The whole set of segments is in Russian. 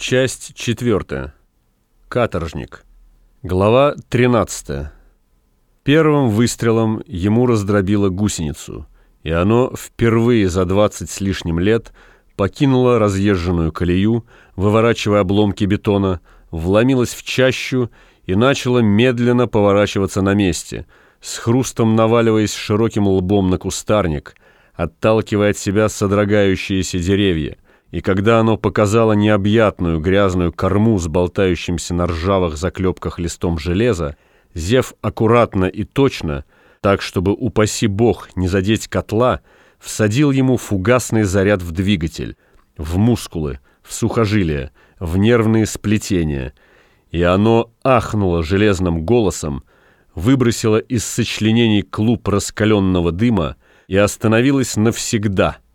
Часть четвертая. Каторжник. Глава 13. Первым выстрелом ему раздробило гусеницу, и оно впервые за 20 с лишним лет покинуло разъезженную колею, выворачивая обломки бетона, вломилось в чащу и начало медленно поворачиваться на месте, с хрустом наваливаясь широким лбом на кустарник, отталкивая от себя содрогающиеся деревья – и когда оно показало необъятную грязную корму с болтающимся на ржавых заклепках листом железа, Зев аккуратно и точно, так, чтобы, упаси бог, не задеть котла, всадил ему фугасный заряд в двигатель, в мускулы, в сухожилия, в нервные сплетения, и оно ахнуло железным голосом, выбросило из сочленений клуб раскаленного дыма и остановилось навсегда —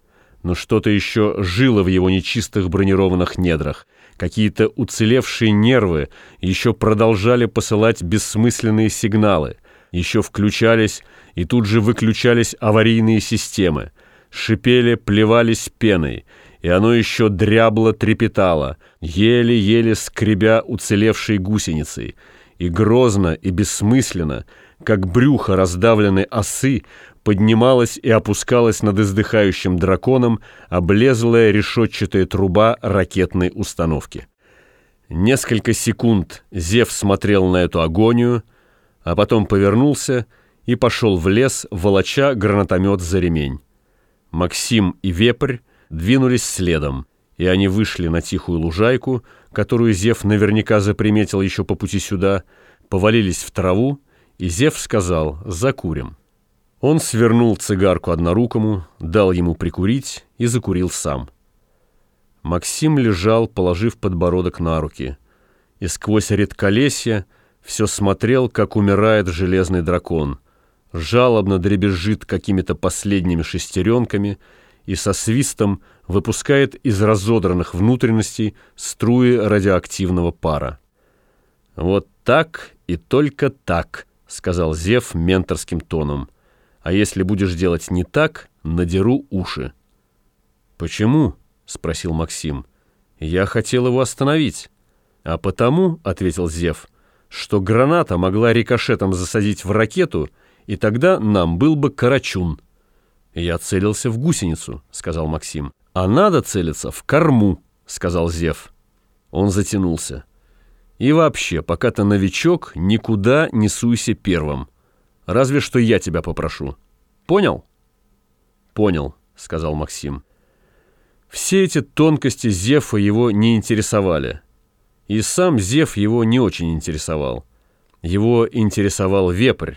но что-то еще жило в его нечистых бронированных недрах. Какие-то уцелевшие нервы еще продолжали посылать бессмысленные сигналы, еще включались и тут же выключались аварийные системы, шипели, плевались пеной, и оно еще дрябло трепетало, еле-еле скребя уцелевшей гусеницей, и грозно и бессмысленно, как брюхо раздавленной осы, поднималась и опускалась над издыхающим драконом облезлая решетчатая труба ракетной установки. Несколько секунд Зев смотрел на эту агонию, а потом повернулся и пошел в лес, волоча гранатомет за ремень. Максим и Вепрь двинулись следом, и они вышли на тихую лужайку, которую Зев наверняка заприметил еще по пути сюда, повалились в траву, и Зев сказал «закурим». Он свернул цигарку однорукому, дал ему прикурить и закурил сам. Максим лежал, положив подбородок на руки, и сквозь редколесье все смотрел, как умирает железный дракон, жалобно дребезжит какими-то последними шестеренками и со свистом выпускает из разодранных внутренностей струи радиоактивного пара. «Вот так и только так», — сказал Зев менторским тоном — а если будешь делать не так, надеру уши». «Почему?» — спросил Максим. «Я хотел его остановить». «А потому», — ответил Зев, — «что граната могла рикошетом засадить в ракету, и тогда нам был бы карачун». «Я целился в гусеницу», — сказал Максим. «А надо целиться в корму», — сказал Зев. Он затянулся. «И вообще, пока ты новичок, никуда не суйся первым». Разве что я тебя попрошу. Понял? Понял, сказал Максим. Все эти тонкости Зефа его не интересовали. И сам Зев его не очень интересовал. Его интересовал вепрь.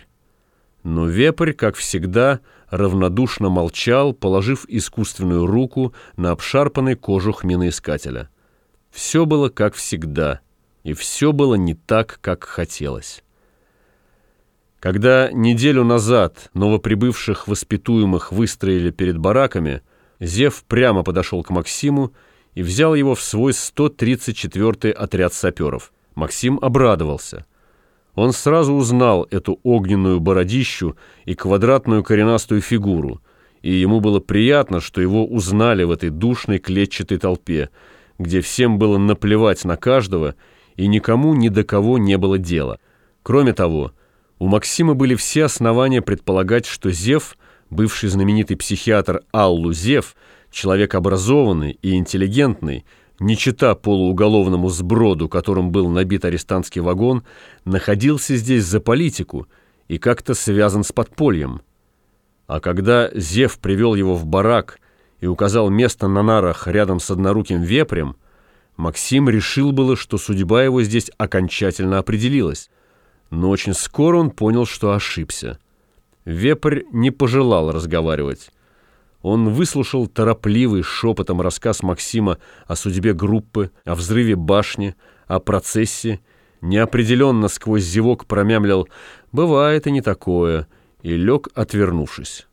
Но вепрь, как всегда, равнодушно молчал, положив искусственную руку на обшарпанный кожух миноискателя. Все было как всегда, и все было не так, как хотелось. Когда неделю назад новоприбывших воспитуемых выстроили перед бараками, Зев прямо подошел к Максиму и взял его в свой 134-й отряд саперов. Максим обрадовался. Он сразу узнал эту огненную бородищу и квадратную коренастую фигуру, и ему было приятно, что его узнали в этой душной клетчатой толпе, где всем было наплевать на каждого, и никому ни до кого не было дела. Кроме того, у Максима были все основания предполагать, что Зев, бывший знаменитый психиатр Аллу Зев, человек образованный и интеллигентный, не чита полууголовному сброду, которым был набит арестантский вагон, находился здесь за политику и как-то связан с подпольем. А когда Зев привел его в барак и указал место на нарах рядом с одноруким вепрем, Максим решил было, что судьба его здесь окончательно определилась но очень скоро он понял, что ошибся. Вепрь не пожелал разговаривать. Он выслушал торопливый шепотом рассказ Максима о судьбе группы, о взрыве башни, о процессе, неопределенно сквозь зевок промямлил «бывает и не такое», и лег, отвернувшись.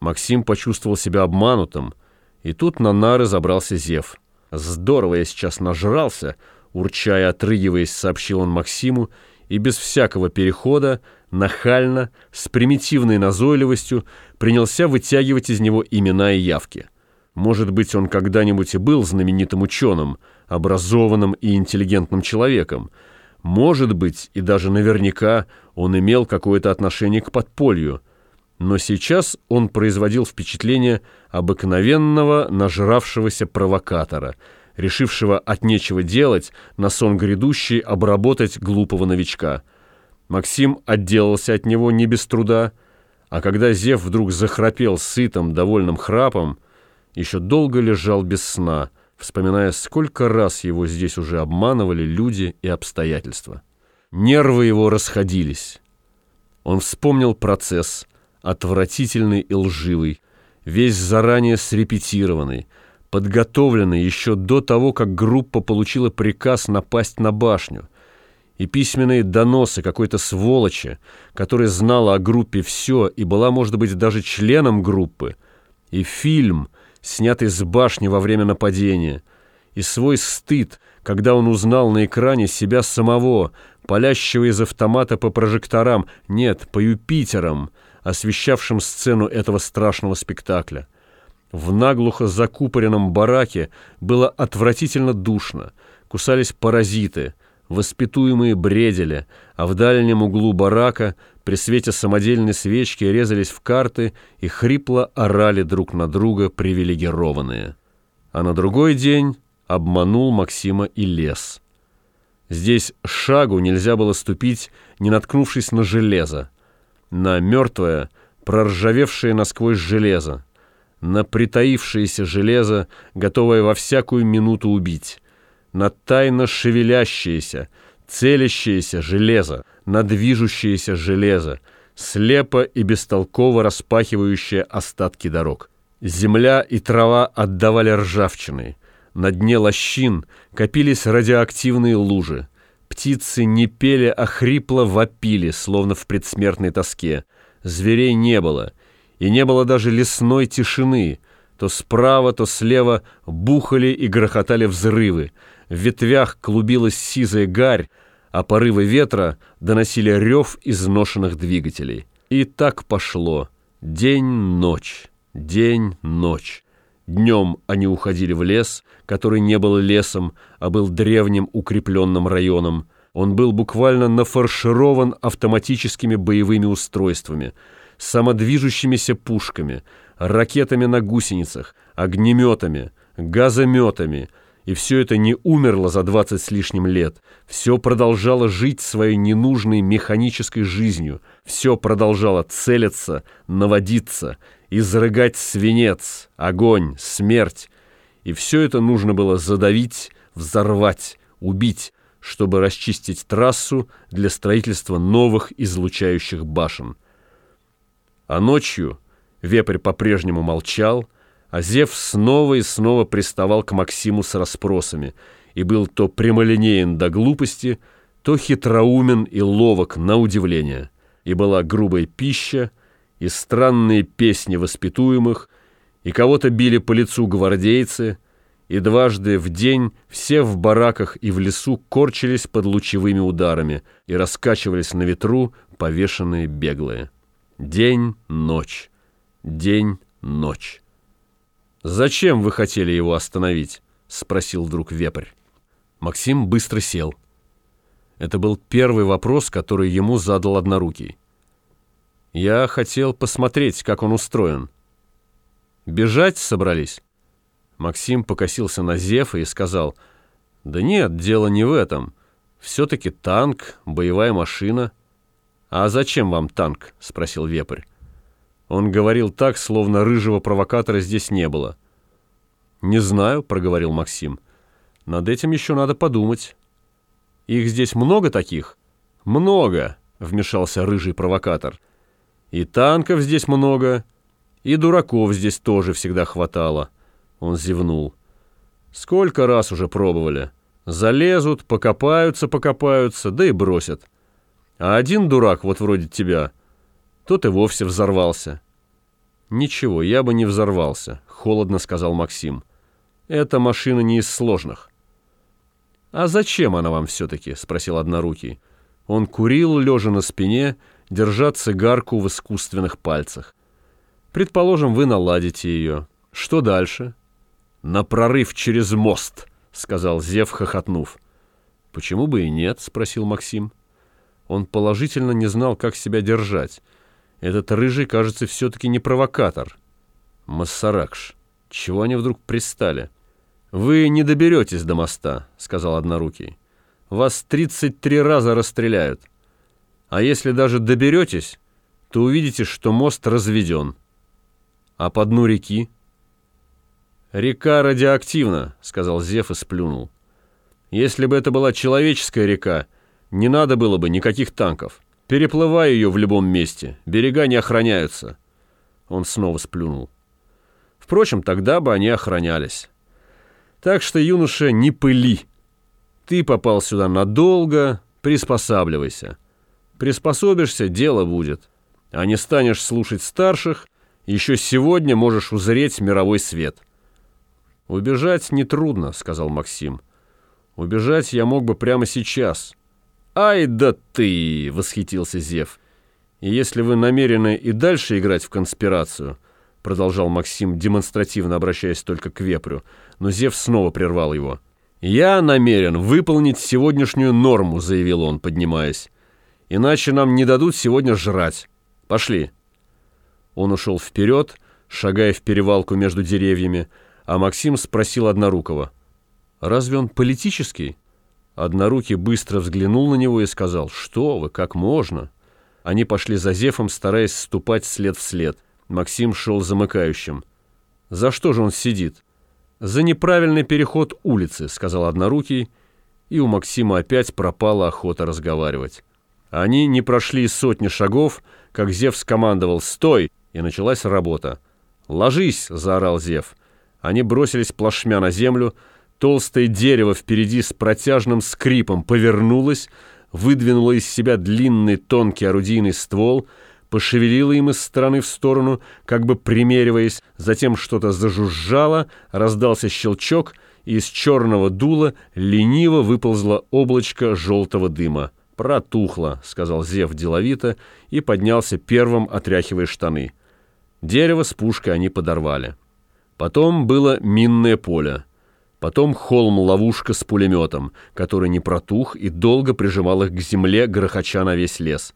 Максим почувствовал себя обманутым, и тут на нары забрался Зев. «Здорово я сейчас нажрался», — урчая отрыгиваясь, сообщил он Максиму, и без всякого перехода, нахально, с примитивной назойливостью принялся вытягивать из него имена и явки. Может быть, он когда-нибудь и был знаменитым ученым, образованным и интеллигентным человеком. Может быть, и даже наверняка он имел какое-то отношение к подполью. Но сейчас он производил впечатление обыкновенного нажравшегося провокатора, решившего от нечего делать на сон грядущий обработать глупого новичка. Максим отделался от него не без труда, а когда Зев вдруг захрапел сытым, довольным храпом, еще долго лежал без сна, вспоминая, сколько раз его здесь уже обманывали люди и обстоятельства. Нервы его расходились. Он вспомнил процесс, отвратительный и лживый, весь заранее срепетированный, подготовленный еще до того, как группа получила приказ напасть на башню, и письменные доносы какой-то сволочи, которая знала о группе все и была, может быть, даже членом группы, и фильм, снятый с башни во время нападения, и свой стыд, когда он узнал на экране себя самого, палящего из автомата по прожекторам, нет, по Юпитерам, освещавшим сцену этого страшного спектакля. В наглухо закупоренном бараке было отвратительно душно, кусались паразиты, воспитуемые бредили, а в дальнем углу барака при свете самодельной свечки резались в карты и хрипло орали друг на друга привилегированные. А на другой день обманул Максима и лес. Здесь шагу нельзя было ступить, не наткнувшись на железо, на мертвое, проржавевшее насквозь железо, на притаившееся железо, готовое во всякую минуту убить, на тайно шевелящееся, целящееся железо, на движущееся железо, слепо и бестолково распахивающее остатки дорог. Земля и трава отдавали ржавчиной, на дне лощин копились радиоактивные лужи. Птицы не пели, а хрипло вопили, словно в предсмертной тоске. Зверей не было, и не было даже лесной тишины. То справа, то слева бухали и грохотали взрывы. В ветвях клубилась сизая гарь, а порывы ветра доносили рев изношенных двигателей. И так пошло. День-ночь, день-ночь. Днем они уходили в лес, который не был лесом, а был древним укрепленным районом. Он был буквально нафарширован автоматическими боевыми устройствами, самодвижущимися пушками, ракетами на гусеницах, огнеметами, газометами. И все это не умерло за двадцать с лишним лет. Все продолжало жить своей ненужной механической жизнью. Все продолжало целиться, наводиться — изрыгать свинец, огонь, смерть. И все это нужно было задавить, взорвать, убить, чтобы расчистить трассу для строительства новых излучающих башен. А ночью вепрь по-прежнему молчал, а Зев снова и снова приставал к Максиму с расспросами и был то прямолинеен до глупости, то хитроумен и ловок на удивление. И была грубая пища, и странные песни воспитуемых, и кого-то били по лицу гвардейцы, и дважды в день все в бараках и в лесу корчились под лучевыми ударами и раскачивались на ветру повешенные беглые. День-ночь, день-ночь. «Зачем вы хотели его остановить?» — спросил вдруг вепрь. Максим быстро сел. Это был первый вопрос, который ему задал однорукий. Я хотел посмотреть, как он устроен. Бежать собрались? Максим покосился на Зефа и сказал, «Да нет, дело не в этом. Все-таки танк, боевая машина». «А зачем вам танк?» — спросил Вепрь. Он говорил так, словно рыжего провокатора здесь не было. «Не знаю», — проговорил Максим. «Над этим еще надо подумать». «Их здесь много таких?» «Много», — вмешался рыжий провокатор. И танков здесь много, и дураков здесь тоже всегда хватало. Он зевнул. Сколько раз уже пробовали. Залезут, покопаются, покопаются, да и бросят. А один дурак, вот вроде тебя, тот и вовсе взорвался. «Ничего, я бы не взорвался», — холодно сказал Максим. «Эта машина не из сложных». «А зачем она вам все-таки?» — спросил Однорукий. Он курил, лежа на спине, — держа цигарку в искусственных пальцах. Предположим, вы наладите ее. Что дальше? На прорыв через мост, сказал Зев, хохотнув. «Почему бы и нет?» — спросил Максим. Он положительно не знал, как себя держать. Этот рыжий, кажется, все-таки не провокатор. Массаракш. Чего они вдруг пристали? «Вы не доберетесь до моста», — сказал Однорукий. «Вас 33 раза расстреляют. А если даже доберетесь, то увидите, что мост разведен. А по дну реки?» «Река радиоактивна», — сказал Зев и сплюнул. «Если бы это была человеческая река, не надо было бы никаких танков. Переплывай ее в любом месте, берега не охраняются». Он снова сплюнул. Впрочем, тогда бы они охранялись. Так что, юноша, не пыли. Ты попал сюда надолго, приспосабливайся. Приспособишься, дело будет. А не станешь слушать старших, еще сегодня можешь узреть мировой свет. «Убежать нетрудно», — сказал Максим. «Убежать я мог бы прямо сейчас». «Ай да ты!» — восхитился Зев. «И если вы намерены и дальше играть в конспирацию», — продолжал Максим, демонстративно обращаясь только к Вепрю, но Зев снова прервал его. «Я намерен выполнить сегодняшнюю норму», — заявил он, поднимаясь. «Иначе нам не дадут сегодня жрать. Пошли». Он ушел вперед, шагая в перевалку между деревьями, — а Максим спросил Однорукого. «Разве он политический?» Однорукий быстро взглянул на него и сказал, «Что вы, как можно?» Они пошли за Зефом, стараясь ступать след в след. Максим шел замыкающим. «За что же он сидит?» «За неправильный переход улицы», — сказал Однорукий, и у Максима опять пропала охота разговаривать. Они не прошли сотни шагов, как Зев скомандовал «Стой!» и началась работа. «Ложись!» — заорал Зев. Они бросились плашмя на землю. Толстое дерево впереди с протяжным скрипом повернулось, выдвинуло из себя длинный тонкий орудийный ствол, пошевелило им из стороны в сторону, как бы примериваясь, затем что-то зажужжало, раздался щелчок, и из черного дула лениво выползло облачко желтого дыма. «Протухло», — сказал Зев деловито и поднялся первым, отряхивая штаны. Дерево с пушкой они подорвали. Потом было минное поле. Потом холм-ловушка с пулеметом, который не протух и долго прижимал их к земле, грохоча на весь лес.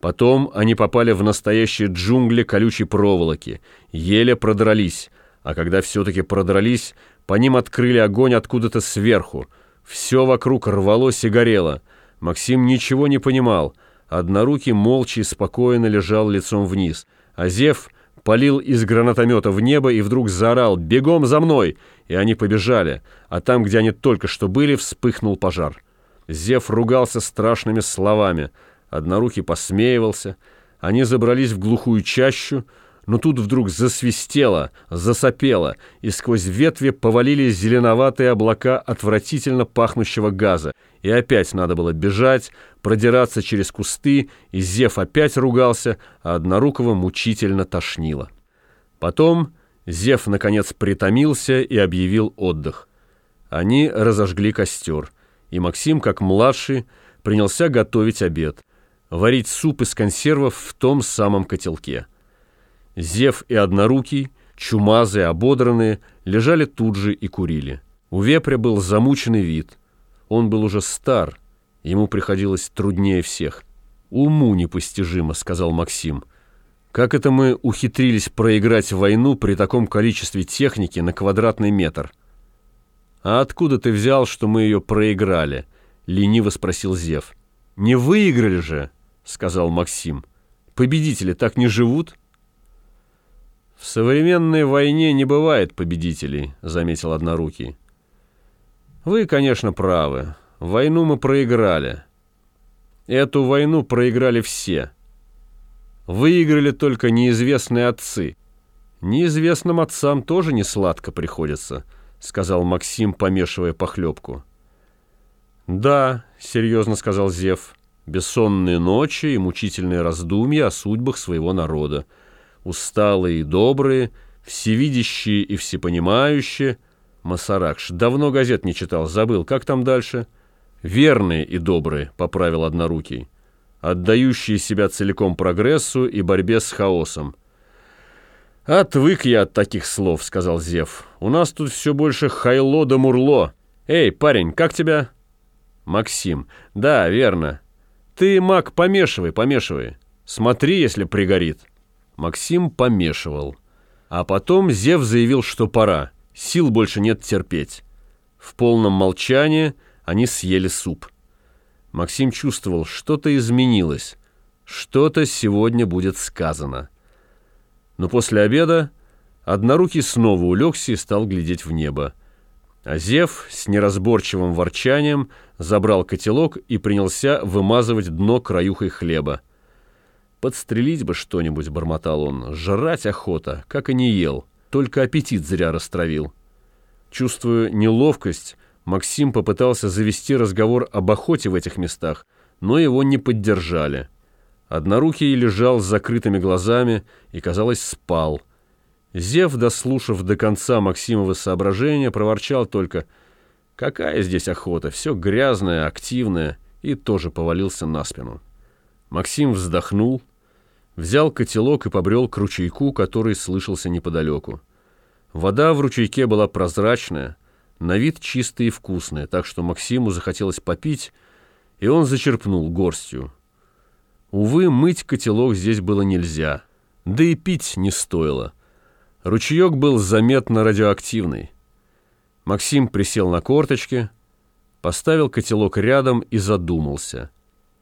Потом они попали в настоящие джунгли колючей проволоки, еле продрались, а когда все-таки продрались, по ним открыли огонь откуда-то сверху. Все вокруг рвалось и горело. Максим ничего не понимал. Однорукий молча и спокойно лежал лицом вниз, а Зев — Полил из гранатомета в небо и вдруг заорал «Бегом за мной!» И они побежали, а там, где они только что были, вспыхнул пожар. Зев ругался страшными словами, однорукий посмеивался. Они забрались в глухую чащу, но тут вдруг засвистело, засопело, и сквозь ветви повалились зеленоватые облака отвратительно пахнущего газа. И опять надо было бежать, продираться через кусты, и Зев опять ругался, а Однорукого мучительно тошнило. Потом Зев, наконец, притомился и объявил отдых. Они разожгли костер, и Максим, как младший, принялся готовить обед, варить суп из консервов в том самом котелке. Зев и Однорукий, чумазые, ободранные, лежали тут же и курили. У вепря был замученный вид. Он был уже стар, ему приходилось труднее всех. «Уму непостижимо», — сказал Максим. «Как это мы ухитрились проиграть войну при таком количестве техники на квадратный метр?» «А откуда ты взял, что мы ее проиграли?» — лениво спросил Зев. «Не выиграли же», — сказал Максим. «Победители так не живут?» «В современной войне не бывает победителей», — заметил Однорукий. «Вы, конечно, правы. Войну мы проиграли. Эту войну проиграли все. Выиграли только неизвестные отцы. Неизвестным отцам тоже не сладко приходится», — сказал Максим, помешивая похлебку. «Да», — серьезно сказал Зев, — «бессонные ночи и мучительные раздумья о судьбах своего народа» усталые и добрые, всевидящие и всепонимающие. Масаракш давно газет не читал, забыл, как там дальше? Верные и добрые, поправил однорукий, отдающие себя целиком прогрессу и борьбе с хаосом. «Отвык я от таких слов», — сказал Зев. «У нас тут все больше хайло да мурло. «Эй, парень, как тебя?» «Максим. Да, верно. Ты, Мак, помешивай, помешивай. Смотри, если пригорит». Максим помешивал. А потом Зев заявил, что пора. Сил больше нет терпеть. В полном молчании они съели суп. Максим чувствовал, что-то изменилось. Что-то сегодня будет сказано. Но после обеда Однорукий снова улегся и стал глядеть в небо. А Зев с неразборчивым ворчанием забрал котелок и принялся вымазывать дно краюхой хлеба. «Подстрелить бы что-нибудь», — бормотал он, — «жрать охота, как и не ел, только аппетит зря растравил». Чувствуя неловкость, Максим попытался завести разговор об охоте в этих местах, но его не поддержали. Однорукий лежал с закрытыми глазами и, казалось, спал — Зев, дослушав до конца Максимова соображения, проворчал только «Какая здесь охота? Все грязное, активное» и тоже повалился на спину. Максим вздохнул, взял котелок и побрел к ручейку, который слышался неподалеку. Вода в ручейке была прозрачная, на вид чистая и вкусная, так что Максиму захотелось попить, и он зачерпнул горстью. Увы, мыть котелок здесь было нельзя, да и пить не стоило — Ручеек был заметно радиоактивный. Максим присел на корточки, поставил котелок рядом и задумался –